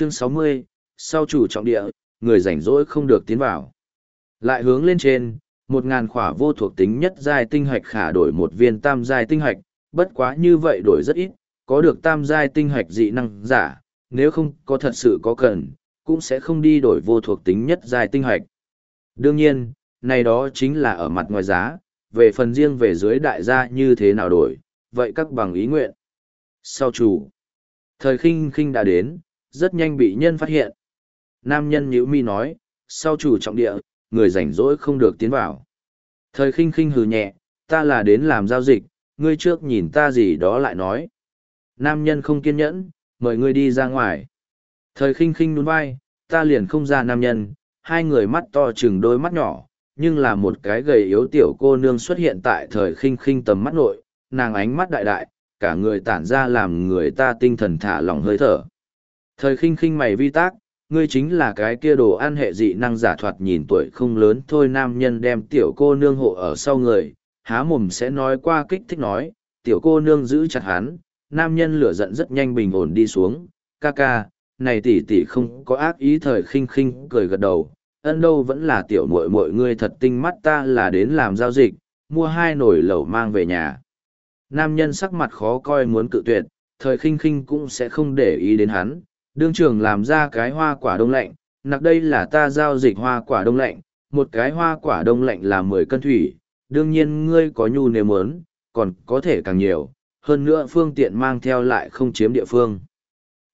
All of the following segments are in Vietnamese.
Chương sáu mươi sau chủ trọng địa, người rảnh rỗi không được tiến vào. Lại hướng lên trên, một ngàn khỏa vô thuộc tính nhất giai tinh hạch khả đổi một viên tam giai tinh hạch, bất quá như vậy đổi rất ít, có được tam giai tinh hạch dị năng giả, nếu không có thật sự có cần, cũng sẽ không đi đổi vô thuộc tính nhất giai tinh hạch. Đương nhiên, này đó chính là ở mặt ngoài giá, về phần riêng về dưới đại gia như thế nào đổi, vậy các bằng ý nguyện. Sau chủ, thời khinh khinh đã đến, rất nhanh bị nhân phát hiện. Nam nhân nhữ mi nói, sau chủ trọng địa, người rảnh rỗi không được tiến vào. Thời khinh khinh hừ nhẹ, ta là đến làm giao dịch, ngươi trước nhìn ta gì đó lại nói. Nam nhân không kiên nhẫn, mời ngươi đi ra ngoài. Thời khinh khinh nhún vai, ta liền không ra nam nhân, hai người mắt to chừng đôi mắt nhỏ, nhưng là một cái gầy yếu tiểu cô nương xuất hiện tại thời khinh khinh tầm mắt nội, nàng ánh mắt đại đại, cả người tản ra làm người ta tinh thần thả lỏng hơi thở. Thời khinh khinh mày vi tác, ngươi chính là cái kia đồ ăn hệ dị năng giả thoạt nhìn tuổi không lớn thôi nam nhân đem tiểu cô nương hộ ở sau người, há mồm sẽ nói qua kích thích nói, tiểu cô nương giữ chặt hắn, nam nhân lửa giận rất nhanh bình ổn đi xuống, ca ca, này tỷ tỷ không có ác ý thời khinh khinh cười gật đầu, ân đâu vẫn là tiểu muội muội ngươi thật tinh mắt ta là đến làm giao dịch, mua hai nồi lẩu mang về nhà. Nam nhân sắc mặt khó coi muốn cự tuyệt, thời khinh khinh cũng sẽ không để ý đến hắn, đương trường làm ra cái hoa quả đông lạnh, nặc đây là ta giao dịch hoa quả đông lạnh, một cái hoa quả đông lạnh là mười cân thủy, đương nhiên ngươi có nhu nếu muốn, còn có thể càng nhiều, hơn nữa phương tiện mang theo lại không chiếm địa phương.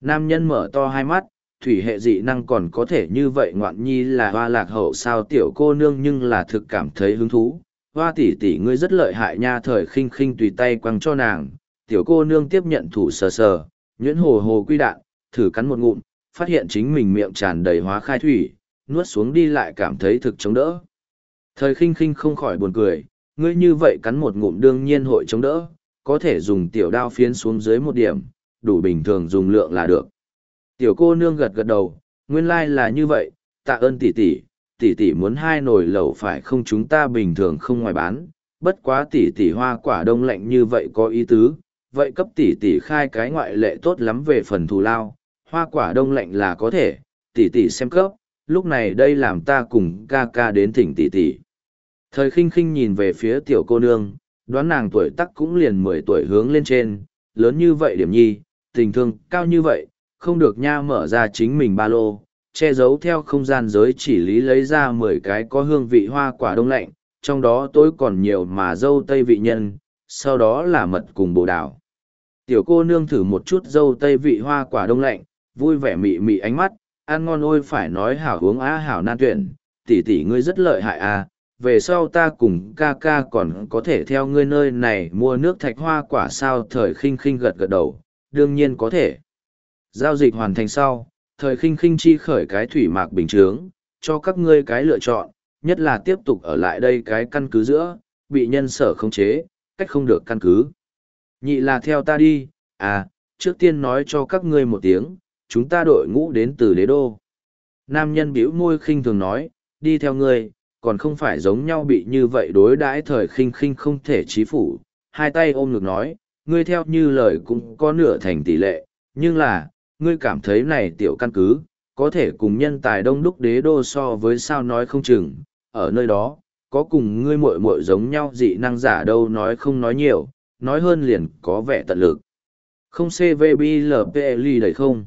Nam nhân mở to hai mắt, thủy hệ dị năng còn có thể như vậy ngoạn nhi là hoa lạc hậu sao tiểu cô nương nhưng là thực cảm thấy hứng thú. Hoa tỷ tỷ ngươi rất lợi hại nha thời khinh khinh tùy tay quăng cho nàng, tiểu cô nương tiếp nhận thủ sờ sờ, nhuyễn hồ hồ quy đạn, thử cắn một ngụm, phát hiện chính mình miệng tràn đầy hóa khai thủy, nuốt xuống đi lại cảm thấy thực chống đỡ. Thời khinh khinh không khỏi buồn cười, ngươi như vậy cắn một ngụm đương nhiên hội chống đỡ, có thể dùng tiểu đao phiến xuống dưới một điểm, đủ bình thường dùng lượng là được. Tiểu cô nương gật gật đầu, nguyên lai là như vậy, tạ ơn tỷ tỷ, tỷ tỷ muốn hai nồi lẩu phải không chúng ta bình thường không ngoài bán, bất quá tỷ tỷ hoa quả đông lạnh như vậy có ý tứ, vậy cấp tỷ tỷ khai cái ngoại lệ tốt lắm về phần thù lao, hoa quả đông lạnh là có thể, tỷ tỷ xem cấp, lúc này đây làm ta cùng ca ca đến thỉnh tỷ tỷ. Thời khinh khinh nhìn về phía tiểu cô nương, đoán nàng tuổi tắc cũng liền mười tuổi hướng lên trên, lớn như vậy điểm nhi, tình thương cao như vậy, không được nha mở ra chính mình ba lô, che giấu theo không gian giới chỉ lý lấy ra mười cái có hương vị hoa quả đông lạnh, trong đó tối còn nhiều mà dâu tây vị nhân, sau đó là mật cùng bồ đào. Tiểu cô nương thử một chút dâu tây vị hoa quả đông lạnh, vui vẻ mị mị ánh mắt, ăn ngon ôi phải nói hảo uống á hảo nan tuyển, tỷ tỷ ngươi rất lợi hại à, về sau ta cùng ca ca còn có thể theo ngươi nơi này mua nước thạch hoa quả sao thời khinh khinh gật gật đầu, đương nhiên có thể. Giao dịch hoàn thành sau, thời khinh khinh chi khởi cái thủy mạc bình chướng, cho các ngươi cái lựa chọn, nhất là tiếp tục ở lại đây cái căn cứ giữa, bị nhân sở khống chế, cách không được căn cứ. Nhị là theo ta đi, à, trước tiên nói cho các ngươi một tiếng, chúng ta đội ngũ đến từ đế đô. Nam nhân bĩu môi khinh thường nói, đi theo ngươi, còn không phải giống nhau bị như vậy đối đãi thời khinh khinh không thể chí phủ, hai tay ôm ngực nói, ngươi theo như lời cũng có nửa thành tỷ lệ, nhưng là, ngươi cảm thấy này tiểu căn cứ, có thể cùng nhân tài đông đúc đế đô so với sao nói không chừng, ở nơi đó, có cùng ngươi muội muội giống nhau dị năng giả đâu nói không nói nhiều, nói hơn liền có vẻ tận lực. Không CVBLPLI đầy không?